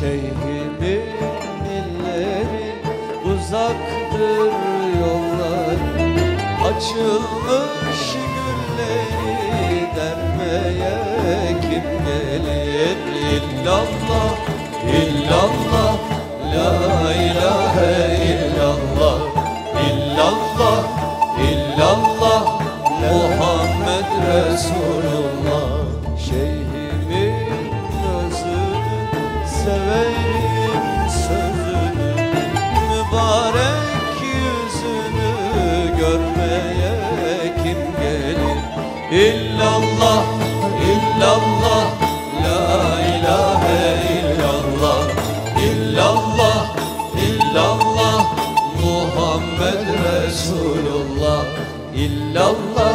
Şeyhimin illeri uzaktır yollar. Açılmış gülleri dermeye kim gelir? İllallah, illallah, la ilahe illallah. İllallah, illallah, Muhammed Resulullah. Özünü severim sözünü Mübarek yüzünü görmeye kim gelir? İllallah, illallah, la ilahe illallah. İllallah, illallah, Muhammed Resulullah. İllallah,